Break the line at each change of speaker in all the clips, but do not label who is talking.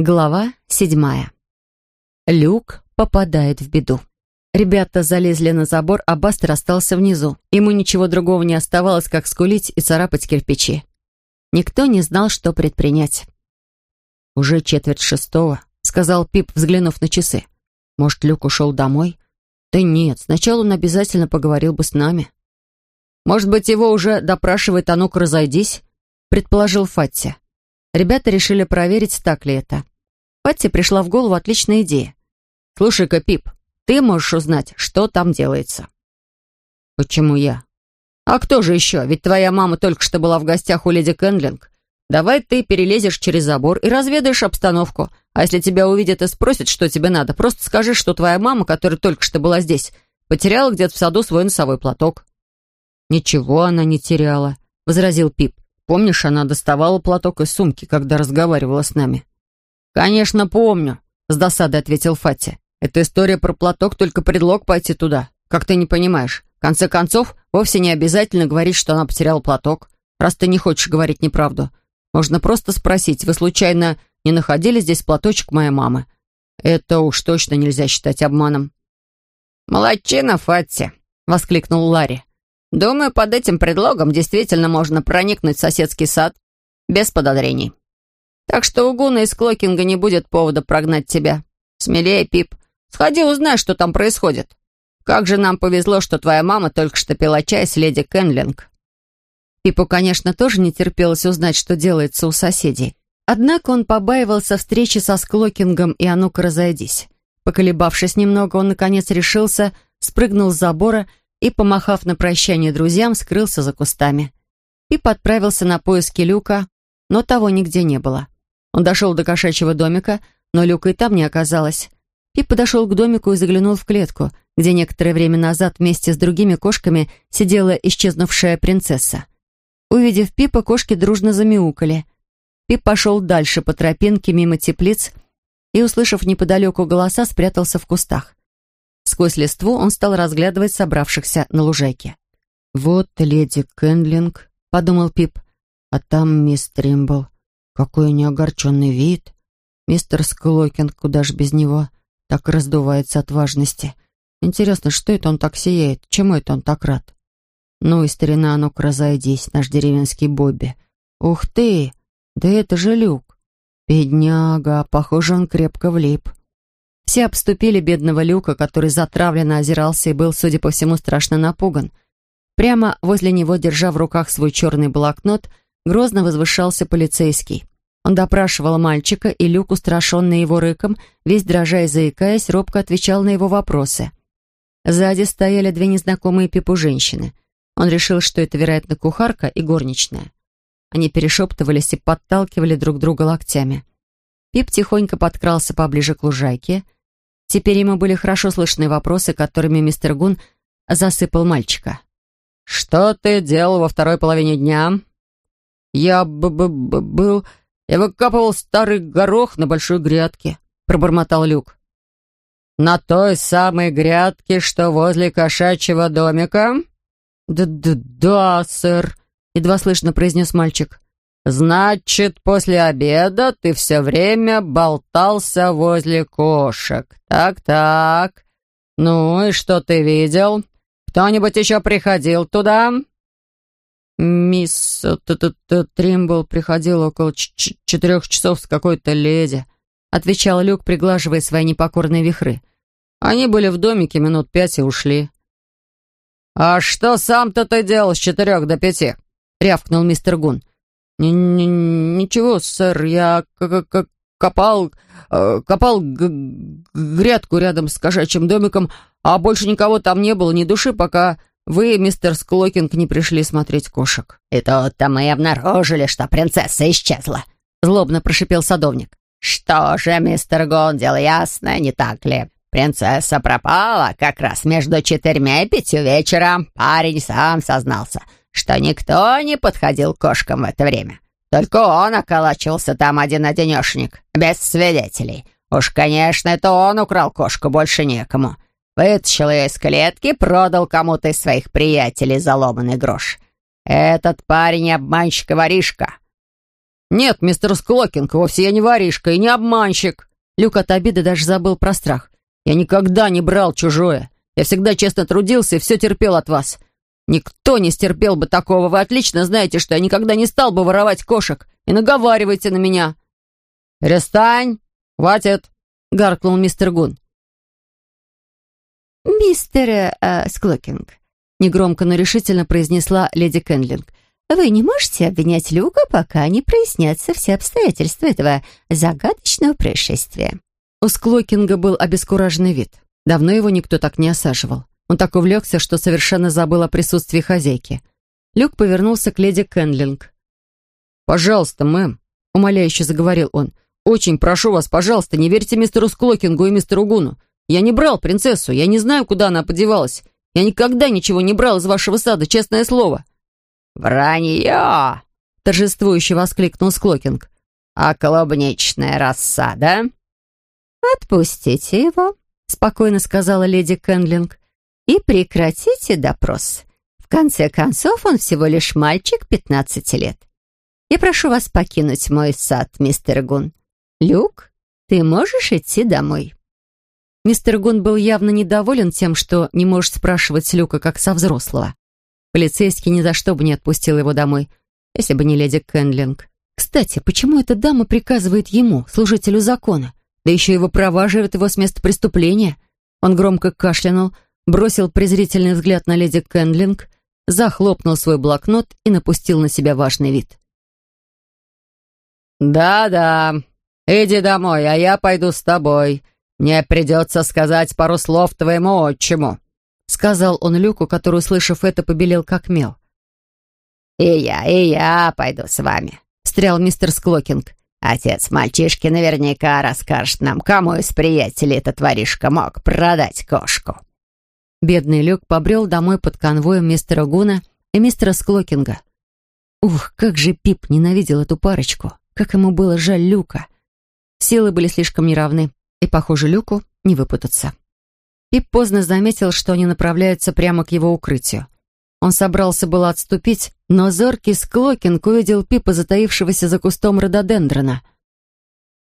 Глава седьмая. Люк попадает в беду. Ребята залезли на забор, а Бастер остался внизу. Ему ничего другого не оставалось, как скулить и царапать кирпичи. Никто не знал, что предпринять. «Уже четверть шестого», — сказал Пип, взглянув на часы. «Может, Люк ушел домой?» «Да нет, сначала он обязательно поговорил бы с нами». «Может быть, его уже допрашивает, а ну-ка разойдись?» — предположил Фатти. Ребята решили проверить, так ли это. Патти пришла в голову отличная идея. «Слушай-ка, Пип, ты можешь узнать, что там делается». «Почему я?» «А кто же еще? Ведь твоя мама только что была в гостях у леди Кэндлинг. Давай ты перелезешь через забор и разведаешь обстановку. А если тебя увидят и спросят, что тебе надо, просто скажи, что твоя мама, которая только что была здесь, потеряла где-то в саду свой носовой платок». «Ничего она не теряла», — возразил Пип. Помнишь, она доставала платок из сумки, когда разговаривала с нами?» «Конечно, помню», — с досадой ответил Фати. «Эта история про платок только предлог пойти туда. Как ты не понимаешь? В конце концов, вовсе не обязательно говорить, что она потеряла платок, раз ты не хочешь говорить неправду. Можно просто спросить, вы случайно не находили здесь платочек моей мамы? Это уж точно нельзя считать обманом».
«Молодчина, Фатти!» — воскликнул Ларри. Думаю, под этим предлогом действительно можно проникнуть в соседский сад без подозрений. Так что у Гуна из Клокинга не будет повода прогнать тебя. Смелее, Пип. Сходи, узнай, что там происходит. Как же нам повезло, что твоя мама только что пила чай с леди Кенлинг.
Пипу, конечно, тоже не терпелось узнать, что делается у соседей. Однако он побаивался встречи со Склокингом и «А ну-ка разойдись». Поколебавшись немного, он, наконец, решился, спрыгнул с забора и, помахав на прощание друзьям, скрылся за кустами. Пип отправился на поиски люка, но того нигде не было. Он дошел до кошачьего домика, но люка и там не оказалось. Пип подошел к домику и заглянул в клетку, где некоторое время назад вместе с другими кошками сидела исчезнувшая принцесса. Увидев Пипа, кошки дружно замяукали. Пип пошел дальше по тропинке мимо теплиц и, услышав неподалеку голоса, спрятался в кустах. Сквозь листву он стал разглядывать собравшихся на лужайке. «Вот леди Кэндлинг», — подумал Пип, — «а там мисс Тримбл. Какой у нее огорченный вид. Мистер Склокинг, куда ж без него, так раздувается от важности. Интересно, что это он так сияет, чему это он так рад? Ну и старина, ну-ка разойдись, наш деревенский Бобби. Ух ты, да это же Люк. Бедняга, похоже, он крепко влип. Все обступили бедного Люка, который затравленно озирался и был, судя по всему, страшно напуган. Прямо возле него, держа в руках свой черный блокнот, грозно возвышался полицейский. Он допрашивал мальчика, и Люк, устрашенный его рыком, весь дрожа и заикаясь, робко отвечал на его вопросы. Сзади стояли две незнакомые Пипу женщины. Он решил, что это, вероятно, кухарка и горничная. Они перешептывались и подталкивали друг друга локтями. Пип тихонько подкрался поближе к лужайке — Теперь ему были хорошо слышны вопросы, которыми мистер Гун засыпал мальчика.
«Что ты делал во второй половине дня?»
«Я б -б -б был... Я выкапывал старый горох на большой грядке», — пробормотал Люк.
«На той самой грядке, что возле кошачьего домика?»
«Да-да-да, сэр», — едва слышно произнес мальчик.
«Значит, после обеда ты все время болтался возле кошек. Так-так. Ну и что ты видел? Кто-нибудь еще приходил туда?»
«Мисс т -т -т Тримбл приходила около четырех часов с какой-то леди», отвечал Люк, приглаживая свои непокорные вихры. «Они были в домике минут пять и ушли».
«А что сам-то ты делал с четырех до пяти?» рявкнул мистер Гун.
«Ничего, сэр, я копал, э, копал грядку рядом с кошачьим домиком, а больше никого там не было, ни души, пока вы, мистер Склокинг, не пришли смотреть кошек».
«И тут-то мы обнаружили, что принцесса исчезла», — злобно прошипел садовник. «Что же, мистер Гон, дело ясно, не так ли? Принцесса пропала как раз между четырьмя и пятью вечера. Парень сам сознался, что никто не подходил к кошкам в это время. Только он околачивался там один-одинешник, без свидетелей. Уж, конечно, это он украл кошку, больше некому. Вытащил ее из клетки, продал кому-то из своих приятелей за ломаный грош. Этот парень обманщик и воришка.
«Нет, мистер Склокинг, вовсе я не воришка и не обманщик». Люк от обиды даже забыл про страх. «Я никогда не брал чужое. Я всегда честно трудился и все терпел от вас. Никто не стерпел бы такого. Вы отлично знаете, что я никогда не стал бы воровать кошек. И наговаривайте на меня». «Перестань! Хватит!» — гаркнул мистер Гун.
«Мистер э, Склокинг», — негромко, но решительно произнесла леди Кенлинг, «вы не можете обвинять Люка, пока не прояснятся все обстоятельства этого загадочного происшествия».
У Склокинга был обескураженный вид. Давно его никто так не осаживал. Он так увлекся, что совершенно забыл о присутствии хозяйки. Люк повернулся к леди Кенлинг. «Пожалуйста, мэм», — умоляюще заговорил он, «очень прошу вас, пожалуйста, не верьте мистеру Склокингу и мистеру Гуну. Я не брал принцессу, я не знаю, куда она подевалась. Я никогда ничего не брал из вашего сада, честное слово».
«Вранье!» — торжествующе воскликнул Склокинг. «А клубничная рассада?»
«Отпустите его», — спокойно сказала леди Кенлинг, «и прекратите допрос. В конце концов, он всего лишь мальчик пятнадцати лет. Я прошу вас покинуть мой сад, мистер Гун. Люк, ты можешь идти домой».
Мистер Гун был явно недоволен тем, что не может спрашивать Люка как со взрослого. Полицейский ни за что бы не отпустил его домой, если бы не леди Кенлинг. Кстати, почему эта дама приказывает ему, служителю закона? Да еще его проваживает его с места преступления. Он громко кашлянул, бросил презрительный взгляд на леди Кенлинг, захлопнул свой блокнот и напустил на себя важный вид. «Да-да, иди домой, а я пойду с тобой. Мне придется сказать пару слов твоему отчиму», сказал он Люку, который, услышав это, побелел как мел.
«И я, и я пойду с вами», встрял мистер Склокинг. «Отец мальчишки наверняка расскажет нам, кому из приятелей этот воришка мог продать кошку».
Бедный Люк побрел домой под конвоем мистера Гуна и мистера Склокинга. Ух, как же Пип ненавидел эту парочку. Как ему было жаль Люка. Силы были слишком неравны, и, похоже, Люку не выпутаться. Пип поздно заметил, что они направляются прямо к его укрытию. Он собрался было отступить, но зоркий Склокинг увидел Пипа, затаившегося за кустом рододендрона.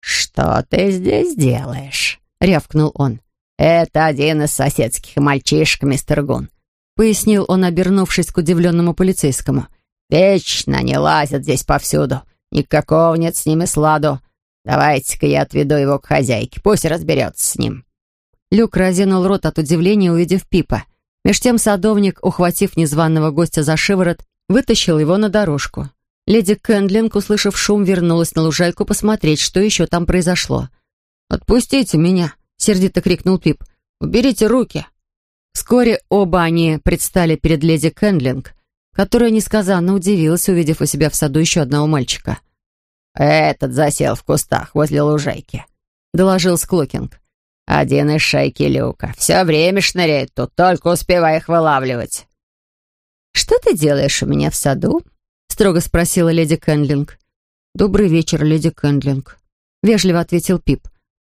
«Что ты здесь делаешь?» — рявкнул он. «Это один из соседских мальчишек, мистер Гун», — пояснил он, обернувшись к удивленному полицейскому. «Вечно не лазят здесь повсюду. Никакого нет с ними сладу. Давайте-ка я отведу его к хозяйке, пусть разберется с ним».
Люк разинул рот от удивления, увидев Пипа. Меж тем садовник, ухватив незваного гостя за шиворот, вытащил его на дорожку. Леди Кэндлинг, услышав шум, вернулась на лужайку посмотреть, что еще там произошло. «Отпустите меня!» — сердито крикнул Пип. «Уберите руки!» Вскоре оба они предстали перед леди Кэндлинг, которая несказанно удивилась, увидев у себя в саду еще одного мальчика.
«Этот засел в кустах возле лужайки», — доложил Склокинг. «Один из шайки Люка. Все время шныряет тут, только успевай их вылавливать».
«Что ты делаешь у меня в саду?» — строго спросила леди Кэндлинг.
«Добрый вечер, леди Кэндлинг», — вежливо ответил Пип.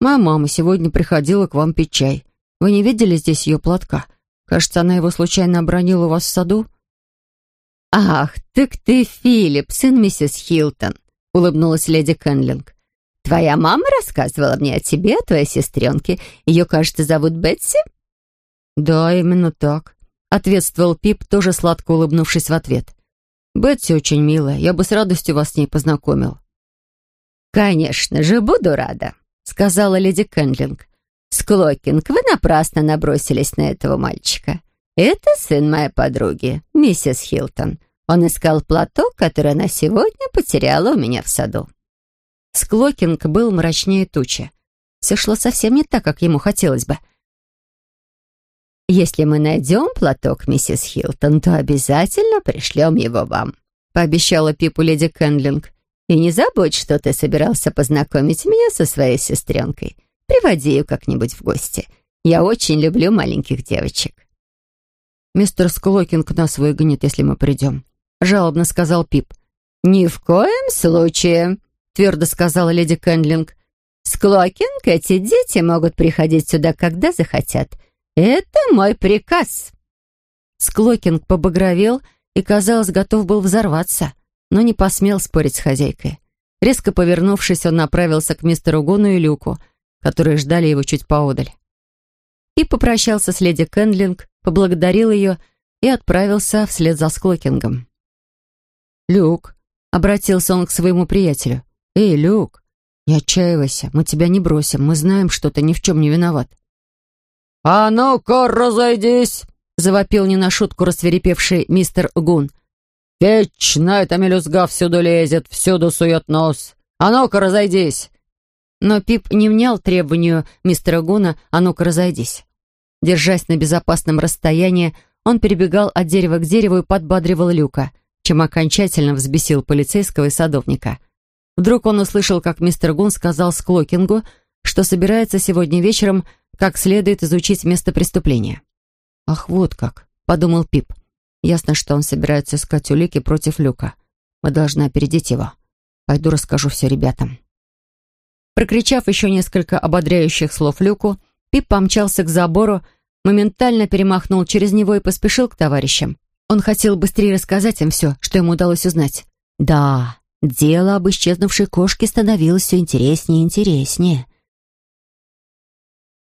«Моя мама сегодня приходила к вам пить чай. Вы не видели здесь ее платка? Кажется, она его случайно обронила у вас в саду?»
«Ах, так ты Филипп, сын миссис Хилтон», — улыбнулась леди Кэндлинг. «Твоя мама рассказывала мне о тебе, о твоей сестренке. Ее, кажется, зовут Бетси?»
«Да, именно так», — ответствовал Пип, тоже сладко улыбнувшись в ответ. «Бетси очень милая, я бы с радостью вас с ней познакомил».
«Конечно же, буду рада», — сказала леди Кенлинг. «Склокинг, вы напрасно набросились на этого мальчика. «Это сын моей подруги, миссис Хилтон. Он искал платок, который она сегодня потеряла у меня в саду».
Склокинг был мрачнее тучи. Все шло совсем не так, как ему хотелось бы.
«Если мы найдем платок, миссис Хилтон, то обязательно пришлем его вам», пообещала Пипу леди Кэндлинг. «И не забудь, что ты собирался познакомить меня со своей сестренкой. Приводи ее как-нибудь в гости. Я очень люблю маленьких девочек».
«Мистер Склокинг нас выгонит, если мы придем», — жалобно сказал Пип.
«Ни в коем случае», — твердо сказала леди Кэндлинг. «Склокинг, эти дети могут приходить сюда, когда захотят. Это мой приказ».
Склокинг побагровел и, казалось, готов был взорваться, но не посмел спорить с хозяйкой. Резко повернувшись, он направился к мистеру Гуну и Люку, которые ждали его чуть поодаль. Пип попрощался с леди Кэндлинг, поблагодарил ее и отправился вслед за Склокингом. «Люк», — обратился он к своему приятелю, — «Эй, Люк, не отчаивайся, мы тебя не бросим, мы знаем, что ты ни в чем не виноват».
«А ну-ка, разойдись!»
— завопил не на шутку рассверепевший мистер Гун.
«Вечно эта мелюзга всюду лезет, всюду сует нос. А ну-ка, разойдись!»
Но Пип не внял требованию мистера Гуна «А ну-ка, разойдись!» Держась на безопасном расстоянии, он перебегал от дерева к дереву и подбадривал Люка, чем окончательно взбесил полицейского и садовника. Вдруг он услышал, как мистер Гун сказал Склокингу, что собирается сегодня вечером как следует изучить место преступления. «Ах, вот как», — подумал Пип. «Ясно, что он собирается искать улики против Люка. Мы должны опередить его. Пойду расскажу все ребятам». Прокричав еще несколько ободряющих слов Люку, Пип помчался к забору, моментально перемахнул через него и поспешил к товарищам. Он хотел быстрее рассказать им все, что ему удалось узнать. Да, дело об исчезнувшей кошке становилось все интереснее и интереснее.